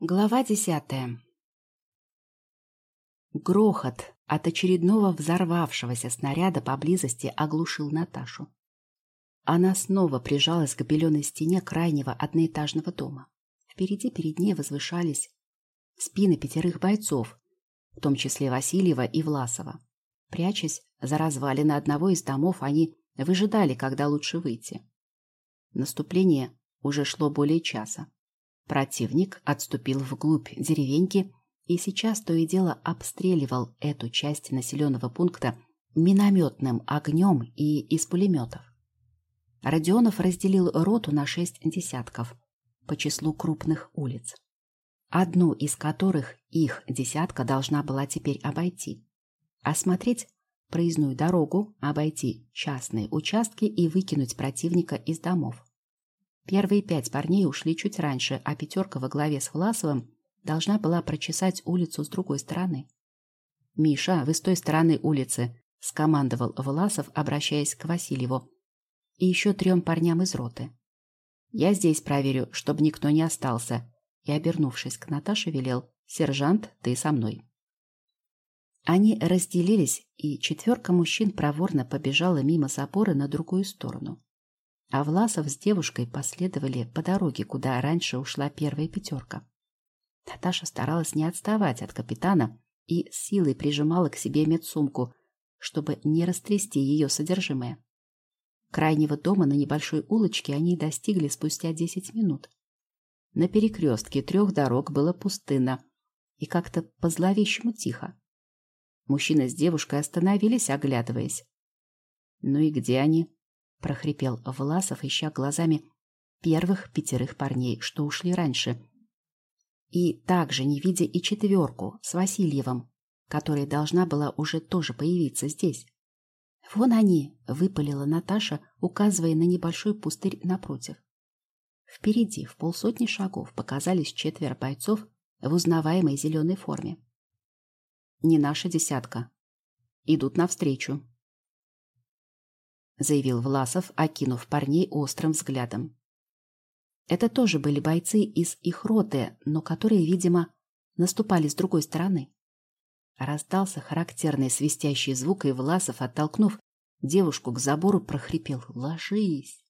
Глава десятая. Грохот от очередного взорвавшегося снаряда поблизости оглушил Наташу. Она снова прижалась к беленой стене крайнего одноэтажного дома. Впереди перед ней возвышались спины пятерых бойцов, в том числе Васильева и Власова. Прячась за развалины одного из домов, они выжидали, когда лучше выйти. Наступление уже шло более часа. Противник отступил вглубь деревеньки и сейчас то и дело обстреливал эту часть населенного пункта минометным огнем и из пулеметов. Родионов разделил роту на шесть десятков по числу крупных улиц, одну из которых их десятка должна была теперь обойти, осмотреть проездную дорогу, обойти частные участки и выкинуть противника из домов. Первые пять парней ушли чуть раньше, а пятерка во главе с Власовым должна была прочесать улицу с другой стороны. «Миша, вы с той стороны улицы», — скомандовал Власов, обращаясь к Васильеву. «И еще трем парням из роты. Я здесь проверю, чтобы никто не остался». И, обернувшись к Наташе, велел, «Сержант, ты со мной». Они разделились, и четверка мужчин проворно побежала мимо забора на другую сторону а Власов с девушкой последовали по дороге, куда раньше ушла первая пятерка. Наташа старалась не отставать от капитана и силой прижимала к себе медсумку, чтобы не растрясти ее содержимое. Крайнего дома на небольшой улочке они достигли спустя десять минут. На перекрестке трех дорог было пустынно и как-то по-зловещему тихо. Мужчина с девушкой остановились, оглядываясь. «Ну и где они?» — прохрипел Власов, ища глазами первых пятерых парней, что ушли раньше. И также не видя и четверку с Васильевым, которая должна была уже тоже появиться здесь. «Вон они!» — выпалила Наташа, указывая на небольшой пустырь напротив. Впереди, в полсотни шагов, показались четверо бойцов в узнаваемой зеленой форме. «Не наша десятка. Идут навстречу», заявил Власов, окинув парней острым взглядом. Это тоже были бойцы из их роты, но которые, видимо, наступали с другой стороны. Раздался характерный свистящий звук, и Власов, оттолкнув девушку к забору, прохрипел «Ложись!».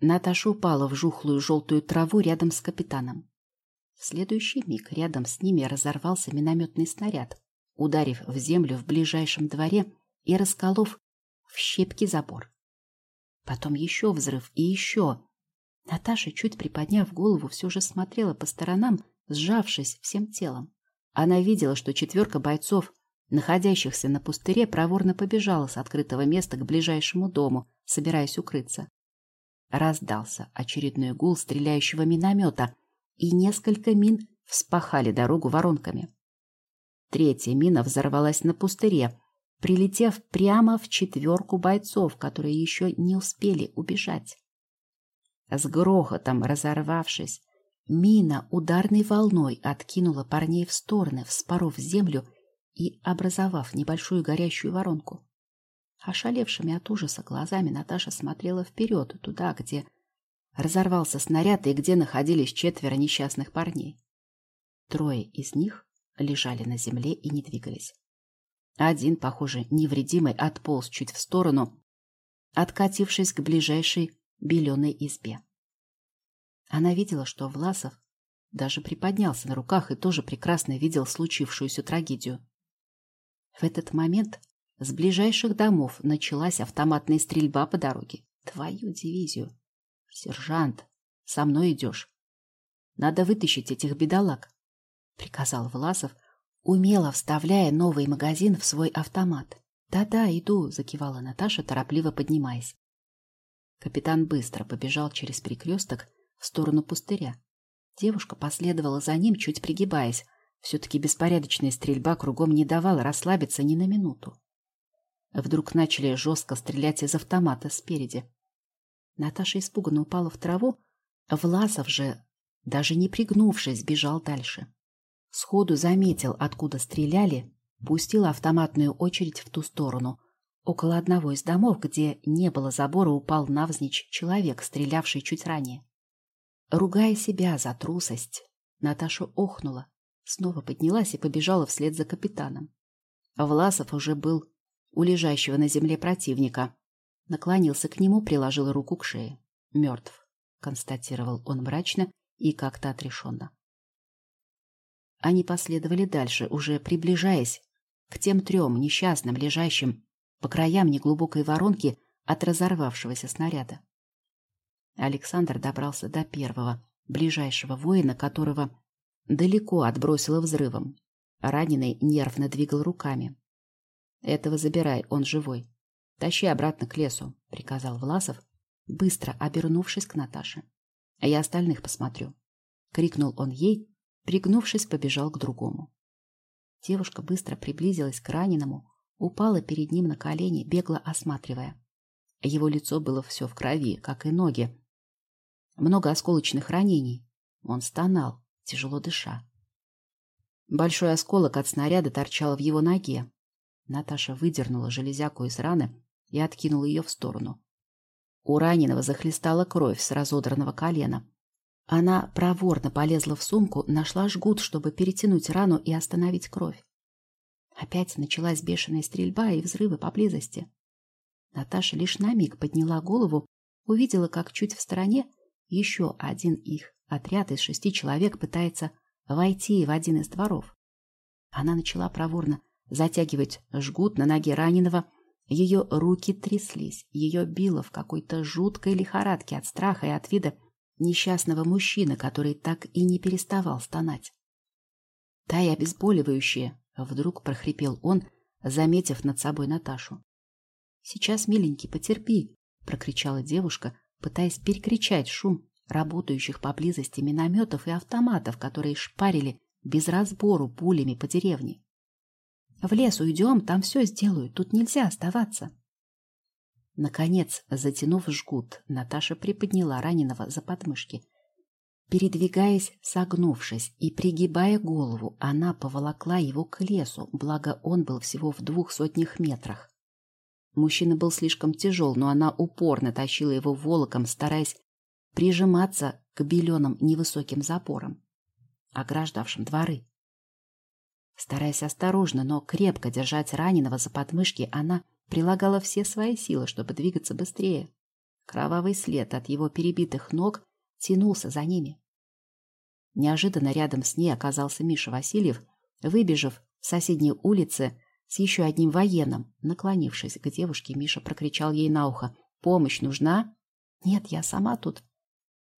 Наташа упала в жухлую желтую траву рядом с капитаном. В следующий миг рядом с ними разорвался минометный снаряд, ударив в землю в ближайшем дворе и расколов в щепки забор. Потом еще взрыв и еще. Наташа, чуть приподняв голову, все же смотрела по сторонам, сжавшись всем телом. Она видела, что четверка бойцов, находящихся на пустыре, проворно побежала с открытого места к ближайшему дому, собираясь укрыться. Раздался очередной гул стреляющего миномета, и несколько мин вспахали дорогу воронками. Третья мина взорвалась на пустыре, прилетев прямо в четверку бойцов, которые еще не успели убежать. С грохотом разорвавшись, мина ударной волной откинула парней в стороны, вспоров землю и образовав небольшую горящую воронку. Ошалевшими от ужаса глазами Наташа смотрела вперед, туда, где разорвался снаряд и где находились четверо несчастных парней. Трое из них лежали на земле и не двигались. Один, похоже, невредимый, отполз чуть в сторону, откатившись к ближайшей беленой избе. Она видела, что Власов даже приподнялся на руках и тоже прекрасно видел случившуюся трагедию. В этот момент с ближайших домов началась автоматная стрельба по дороге. Твою дивизию. Сержант, со мной идешь. Надо вытащить этих бедолаг, приказал Власов, умело вставляя новый магазин в свой автомат. «Да-да, иду», — закивала Наташа, торопливо поднимаясь. Капитан быстро побежал через перекресток в сторону пустыря. Девушка последовала за ним, чуть пригибаясь. Все-таки беспорядочная стрельба кругом не давала расслабиться ни на минуту. Вдруг начали жестко стрелять из автомата спереди. Наташа испуганно упала в траву, Власов же, даже не пригнувшись, бежал дальше. Сходу заметил, откуда стреляли, пустил автоматную очередь в ту сторону. Около одного из домов, где не было забора, упал навзничь человек, стрелявший чуть ранее. Ругая себя за трусость, Наташа охнула, снова поднялась и побежала вслед за капитаном. Власов уже был у лежащего на земле противника. Наклонился к нему, приложил руку к шее. Мертв, констатировал он мрачно и как-то отрешенно. Они последовали дальше, уже приближаясь к тем трем несчастным, лежащим по краям неглубокой воронки от разорвавшегося снаряда. Александр добрался до первого, ближайшего воина, которого далеко отбросило взрывом. Раненый нервно двигал руками. «Этого забирай, он живой. Тащи обратно к лесу», — приказал Власов, быстро обернувшись к Наташе. «А я остальных посмотрю», — крикнул он ей, пригнувшись, побежал к другому. Девушка быстро приблизилась к раненому, упала перед ним на колени, бегло осматривая. Его лицо было все в крови, как и ноги. Много осколочных ранений. Он стонал, тяжело дыша. Большой осколок от снаряда торчал в его ноге. Наташа выдернула железяку из раны и откинула ее в сторону. У раненого захлестала кровь с разодранного колена. Она проворно полезла в сумку, нашла жгут, чтобы перетянуть рану и остановить кровь. Опять началась бешеная стрельба и взрывы поблизости. Наташа лишь на миг подняла голову, увидела, как чуть в стороне еще один их отряд из шести человек пытается войти в один из дворов. Она начала проворно затягивать жгут на ноге раненого. Ее руки тряслись, ее било в какой-то жуткой лихорадке от страха и от вида несчастного мужчины, который так и не переставал стонать. «Дай обезболивающее!» — вдруг прохрипел он, заметив над собой Наташу. «Сейчас, миленький, потерпи!» — прокричала девушка, пытаясь перекричать шум работающих поблизости минометов и автоматов, которые шпарили без разбору пулями по деревне. В лес уйдем, там все сделают, тут нельзя оставаться. Наконец, затянув жгут, Наташа приподняла раненого за подмышки. Передвигаясь, согнувшись и пригибая голову, она поволокла его к лесу, благо он был всего в двух сотнях метрах. Мужчина был слишком тяжел, но она упорно тащила его волоком, стараясь прижиматься к беленым невысоким запорам, ограждавшим дворы. Стараясь осторожно, но крепко держать раненого за подмышки, она прилагала все свои силы, чтобы двигаться быстрее. Кровавый след от его перебитых ног тянулся за ними. Неожиданно рядом с ней оказался Миша Васильев, выбежав с соседней улицы с еще одним военным. Наклонившись к девушке, Миша прокричал ей на ухо. «Помощь нужна?» «Нет, я сама тут»,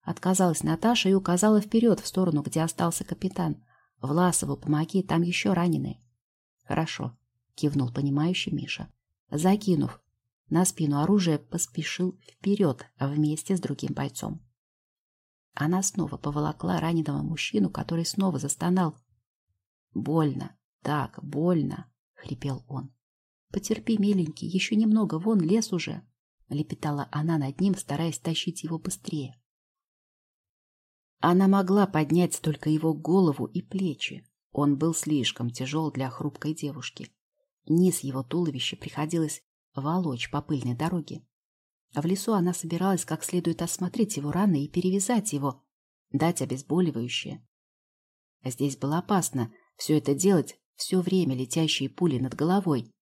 Отказалась Наташа и указала вперед, в сторону, где остался капитан. «Власову помоги, там еще раненые». «Хорошо», — кивнул понимающий Миша. Закинув на спину оружие, поспешил вперед вместе с другим бойцом. Она снова поволокла раненого мужчину, который снова застонал. «Больно, так, больно», — хрипел он. «Потерпи, миленький, еще немного, вон лес уже», — лепетала она над ним, стараясь тащить его быстрее. Она могла поднять только его голову и плечи. Он был слишком тяжел для хрупкой девушки. Низ его туловища приходилось волочь по пыльной дороге. А в лесу она собиралась как следует осмотреть его раны и перевязать его, дать обезболивающее. Здесь было опасно все это делать все время летящие пули над головой.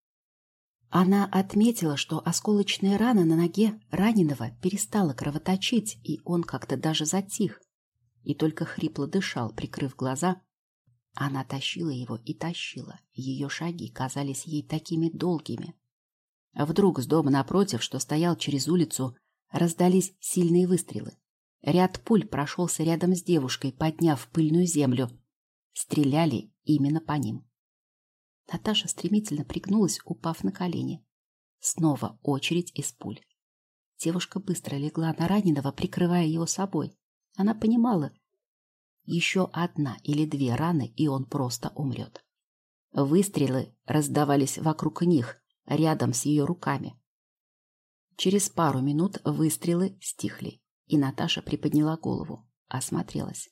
Она отметила, что осколочная рана на ноге раненого перестала кровоточить, и он как-то даже затих и только хрипло дышал, прикрыв глаза. Она тащила его и тащила. Ее шаги казались ей такими долгими. Вдруг с дома напротив, что стоял через улицу, раздались сильные выстрелы. Ряд пуль прошелся рядом с девушкой, подняв пыльную землю. Стреляли именно по ним. Наташа стремительно пригнулась, упав на колени. Снова очередь из пуль. Девушка быстро легла на раненого, прикрывая его собой. Она понимала, еще одна или две раны, и он просто умрет. Выстрелы раздавались вокруг них, рядом с ее руками. Через пару минут выстрелы стихли, и Наташа приподняла голову, осмотрелась.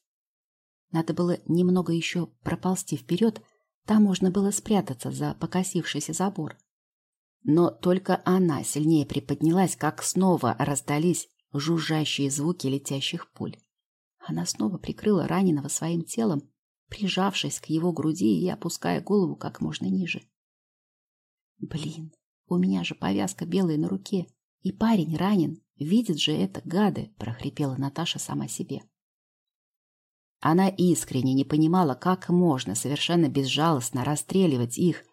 Надо было немного еще проползти вперед, там можно было спрятаться за покосившийся забор. Но только она сильнее приподнялась, как снова раздались жужжащие звуки летящих пуль. Она снова прикрыла раненого своим телом, прижавшись к его груди и опуская голову как можно ниже. Блин, у меня же повязка белая на руке, и парень ранен. Видит же это, гады, прохрипела Наташа сама себе. Она искренне не понимала, как можно совершенно безжалостно расстреливать их,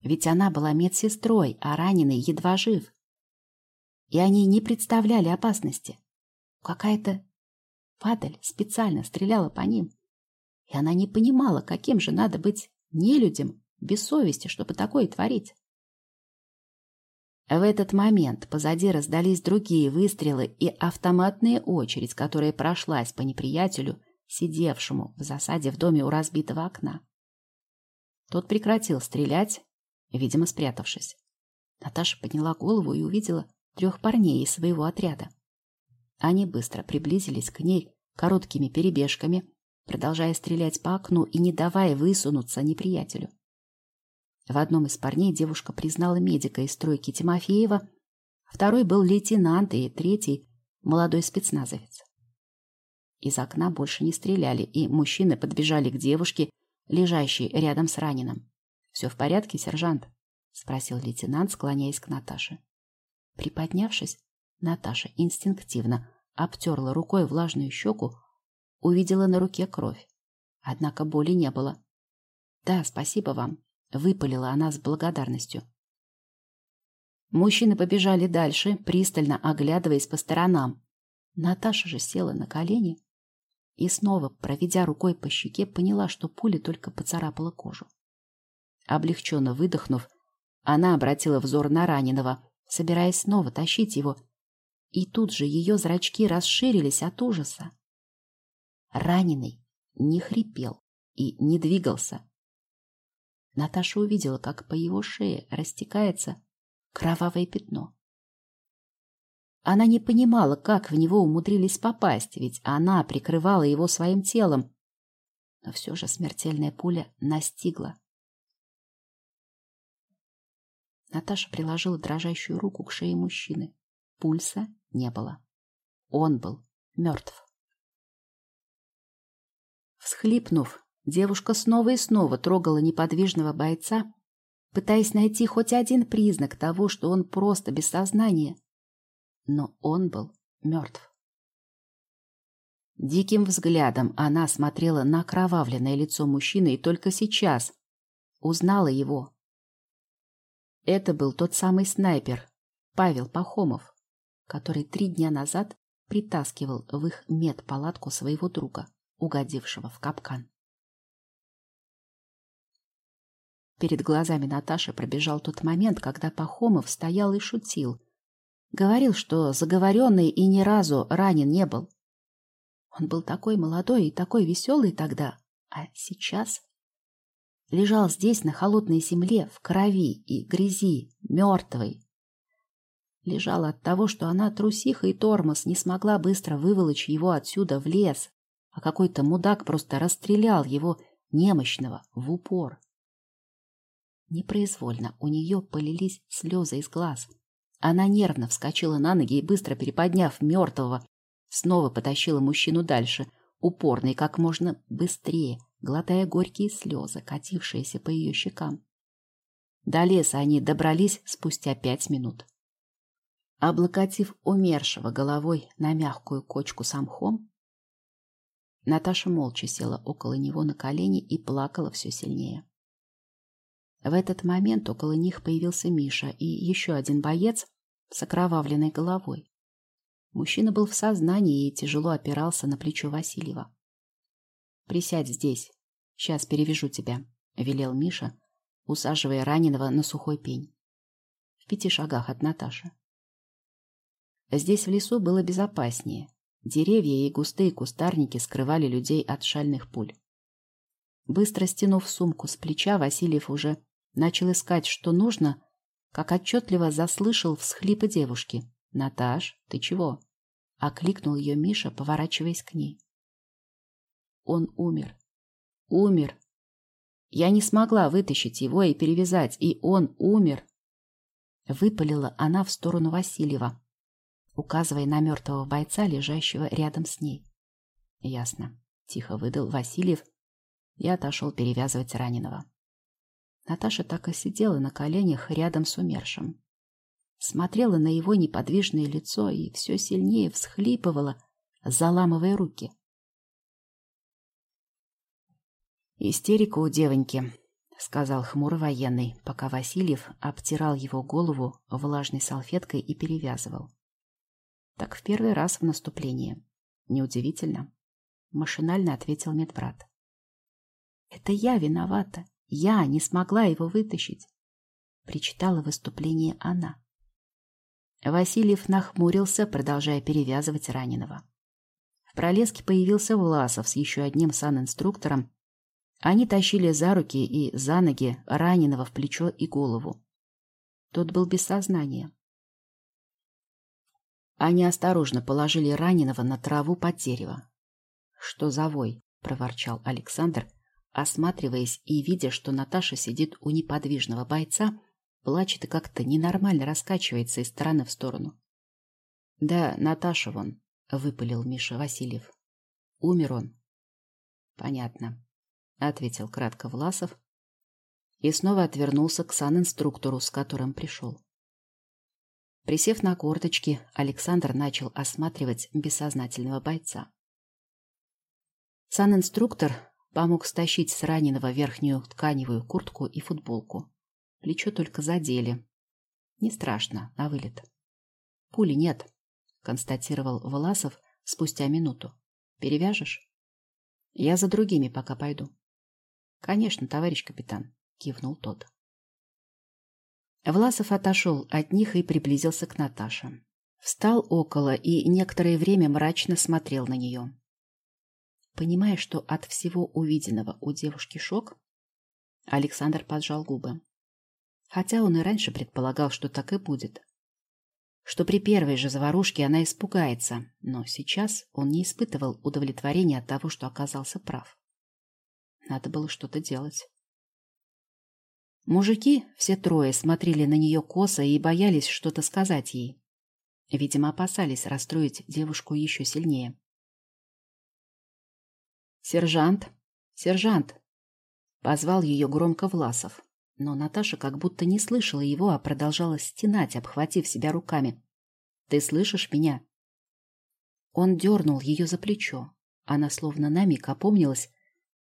ведь она была медсестрой, а раненый едва жив. И они не представляли опасности. Какая-то падаль специально стреляла по ним. И она не понимала, каким же надо быть нелюдям, без совести, чтобы такое творить. В этот момент позади раздались другие выстрелы и автоматная очередь, которая прошлась по неприятелю, сидевшему в засаде в доме у разбитого окна. Тот прекратил стрелять, видимо, спрятавшись. Наташа подняла голову и увидела трех парней из своего отряда. Они быстро приблизились к ней короткими перебежками, продолжая стрелять по окну и не давая высунуться неприятелю. В одном из парней девушка признала медика из стройки Тимофеева, второй был лейтенант и третий — молодой спецназовец. Из окна больше не стреляли, и мужчины подбежали к девушке, лежащей рядом с раненым. «Все в порядке, сержант?» — спросил лейтенант, склоняясь к Наташе. Приподнявшись, Наташа инстинктивно обтерла рукой влажную щеку, увидела на руке кровь. Однако боли не было. «Да, спасибо вам», — выпалила она с благодарностью. Мужчины побежали дальше, пристально оглядываясь по сторонам. Наташа же села на колени и снова, проведя рукой по щеке, поняла, что пуля только поцарапала кожу. Облегченно выдохнув, она обратила взор на раненого, собираясь снова тащить его, и тут же ее зрачки расширились от ужаса. Раненый не хрипел и не двигался. Наташа увидела, как по его шее растекается кровавое пятно. Она не понимала, как в него умудрились попасть, ведь она прикрывала его своим телом. Но все же смертельная пуля настигла. Наташа приложила дрожащую руку к шее мужчины. Пульса не было. Он был мертв. Всхлипнув, девушка снова и снова трогала неподвижного бойца, пытаясь найти хоть один признак того, что он просто без сознания но он был мертв. Диким взглядом она смотрела на окровавленное лицо мужчины и только сейчас узнала его. Это был тот самый снайпер, Павел Пахомов, который три дня назад притаскивал в их медпалатку своего друга, угодившего в капкан. Перед глазами Наташи пробежал тот момент, когда Пахомов стоял и шутил, Говорил, что заговоренный и ни разу ранен не был. Он был такой молодой и такой веселый тогда, а сейчас лежал здесь, на холодной земле, в крови и грязи, мертвый. Лежал от того, что она, трусиха и тормоз, не смогла быстро выволочь его отсюда в лес, а какой-то мудак просто расстрелял его немощного в упор. Непроизвольно у нее полились слезы из глаз — она нервно вскочила на ноги и, быстро переподняв мертвого, снова потащила мужчину дальше, упорно и как можно быстрее, глотая горькие слезы, катившиеся по ее щекам. До леса они добрались спустя пять минут. Облокотив умершего головой на мягкую кочку с мхом, Наташа молча села около него на колени и плакала все сильнее. В этот момент около них появился Миша и еще один боец с окровавленной головой. Мужчина был в сознании и тяжело опирался на плечо Васильева. «Присядь здесь. Сейчас перевяжу тебя», — велел Миша, усаживая раненого на сухой пень. В пяти шагах от Наташи. Здесь в лесу было безопаснее. Деревья и густые кустарники скрывали людей от шальных пуль. Быстро стянув сумку с плеча, Васильев уже начал искать, что нужно, как отчетливо заслышал всхлипы девушки. «Наташ, ты чего?» — окликнул ее Миша, поворачиваясь к ней. Он умер. Умер. Я не смогла вытащить его и перевязать, и он умер. Выпалила она в сторону Васильева, указывая на мертвого бойца, лежащего рядом с ней. Ясно. Тихо выдал Васильев и отошел перевязывать раненого. Наташа так и сидела на коленях рядом с умершим. Смотрела на его неподвижное лицо и все сильнее всхлипывала, заламывая руки. «Истерика у девоньки», — сказал хмурый военный, пока Васильев обтирал его голову влажной салфеткой и перевязывал. Так в первый раз в наступлении. Неудивительно. Машинально ответил медбрат. Это я виновата. Я не смогла его вытащить. Причитала выступление она. Васильев нахмурился, продолжая перевязывать раненого. В пролеске появился Власов с еще одним санинструктором они тащили за руки и за ноги раненого в плечо и голову. Тот был без сознания. Они осторожно положили раненого на траву под дерево. «Что за вой?» — проворчал Александр, осматриваясь и видя, что Наташа сидит у неподвижного бойца, плачет и как-то ненормально раскачивается из стороны в сторону. «Да, Наташа вон», — выпалил Миша Васильев. «Умер он». «Понятно. — ответил кратко Власов и снова отвернулся к санинструктору, с которым пришел. Присев на корточки, Александр начал осматривать бессознательного бойца. Санинструктор помог стащить с раненого верхнюю тканевую куртку и футболку. Плечо только задели. Не страшно, на вылет. Пули нет, констатировал Власов спустя минуту. Перевяжешь? Я за другими пока пойду. Конечно, товарищ капитан, кивнул тот. Власов отошел от них и приблизился к Наташе. Встал около и некоторое время мрачно смотрел на нее. Понимая, что от всего увиденного у девушки шок, Александр поджал губы. Хотя он и раньше предполагал, что так и будет. Что при первой же заварушке она испугается, но сейчас он не испытывал удовлетворения от того, что оказался прав. Надо было что-то делать. Мужики, все трое, смотрели на нее косо и боялись что-то сказать ей. Видимо, опасались расстроить девушку еще сильнее. «Сержант! Сержант!» Позвал ее громко Власов. Но Наташа как будто не слышала его, а продолжала стенать, обхватив себя руками. «Ты слышишь меня?» Он дернул ее за плечо. Она словно на миг опомнилась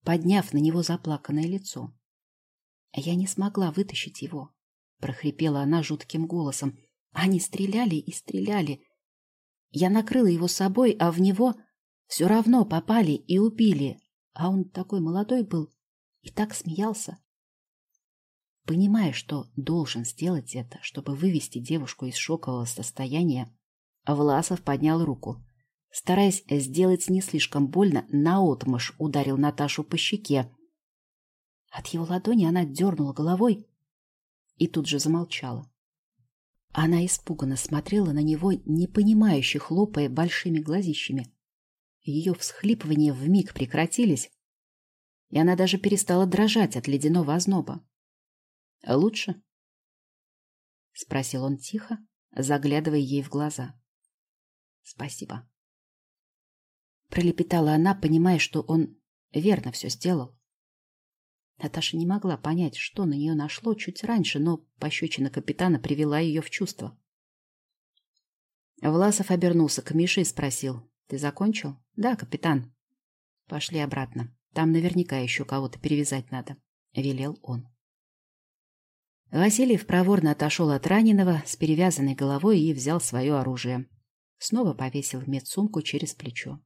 подняв на него заплаканное лицо. Я не смогла вытащить его, прохрипела она жутким голосом. Они стреляли и стреляли. Я накрыла его собой, а в него все равно попали и убили. А он такой молодой был и так смеялся. Понимая, что должен сделать это, чтобы вывести девушку из шокового состояния, Власов поднял руку. Стараясь сделать не слишком больно, наотмашь ударил Наташу по щеке. От его ладони она дернула головой и тут же замолчала. Она испуганно смотрела на него, непонимающе хлопая большими глазищами. Ее всхлипывания вмиг прекратились, и она даже перестала дрожать от ледяного озноба. «Лучше?» — спросил он тихо, заглядывая ей в глаза. «Спасибо», Пролепетала она, понимая, что он верно все сделал. Наташа не могла понять, что на нее нашло чуть раньше, но пощечина капитана привела ее в чувство. Власов обернулся к Мише и спросил. «Ты закончил?» «Да, капитан». «Пошли обратно. Там наверняка еще кого-то перевязать надо», — велел он. Васильев проворно отошел от раненого с перевязанной головой и взял свое оружие. Снова повесил медсумку через плечо.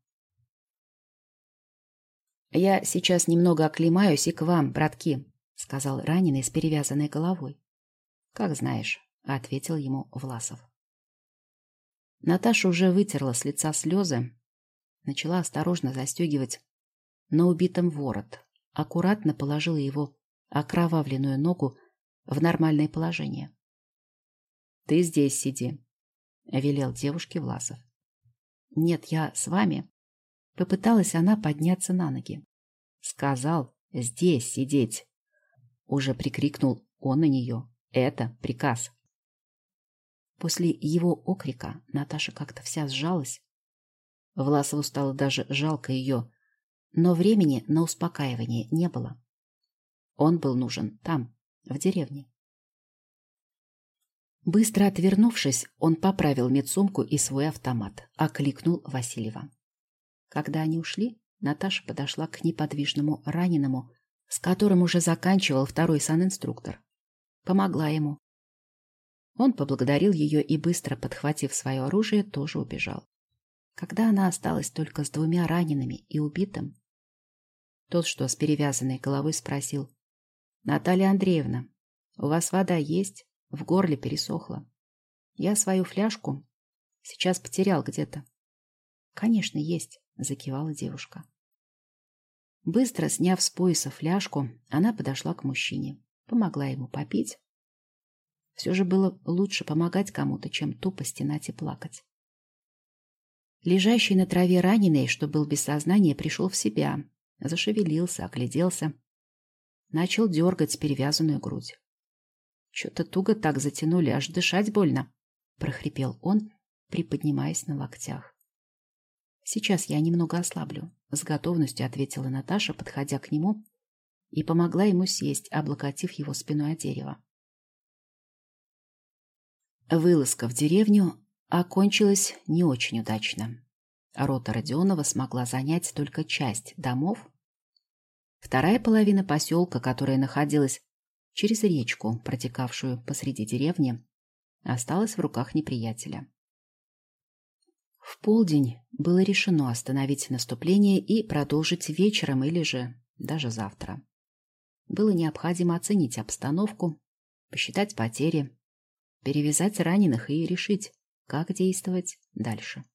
«Я сейчас немного оклемаюсь и к вам, братки», — сказал раненый с перевязанной головой. «Как знаешь», — ответил ему Власов. Наташа уже вытерла с лица слезы, начала осторожно застегивать на убитом ворот, аккуратно положила его окровавленную ногу в нормальное положение. «Ты здесь сиди», — велел девушке Власов. «Нет, я с вами», Попыталась она подняться на ноги. Сказал «здесь сидеть». Уже прикрикнул он на нее. Это приказ. После его окрика Наташа как-то вся сжалась. Власову стало даже жалко ее, но времени на успокаивание не было. Он был нужен там, в деревне. Быстро отвернувшись, он поправил медсумку и свой автомат, окликнул Васильева. Когда они ушли, Наташа подошла к неподвижному раненому, с которым уже заканчивал второй санинструктор. Помогла ему. Он поблагодарил ее и, быстро подхватив свое оружие, тоже убежал. Когда она осталась только с двумя ранеными и убитым, тот, что с перевязанной головой, спросил. — Наталья Андреевна, у вас вода есть? В горле пересохло. Я свою фляжку сейчас потерял где-то. — Конечно, есть, — закивала девушка. Быстро сняв с пояса фляжку, она подошла к мужчине, помогла ему попить. Все же было лучше помогать кому-то, чем тупо стенать и плакать. Лежащий на траве раненый, что был без сознания, пришел в себя, зашевелился, огляделся, начал дергать перевязанную грудь. Что-то туго так затянули, аж дышать больно, прохрипел он, приподнимаясь на локтях. Сейчас я немного ослаблю, с готовностью ответила Наташа, подходя к нему и помогла ему сесть, облокотив его спиной о дерево. Вылазка в деревню окончилась не очень удачно. Рота Родионова смогла занять только часть домов. Вторая половина поселка, которая находилась через речку, протекавшую посреди деревни, осталась в руках неприятеля. В полдень было решено остановить наступление и продолжить вечером или же даже завтра. Было необходимо оценить обстановку, посчитать потери, перевязать раненых и решить, как действовать дальше.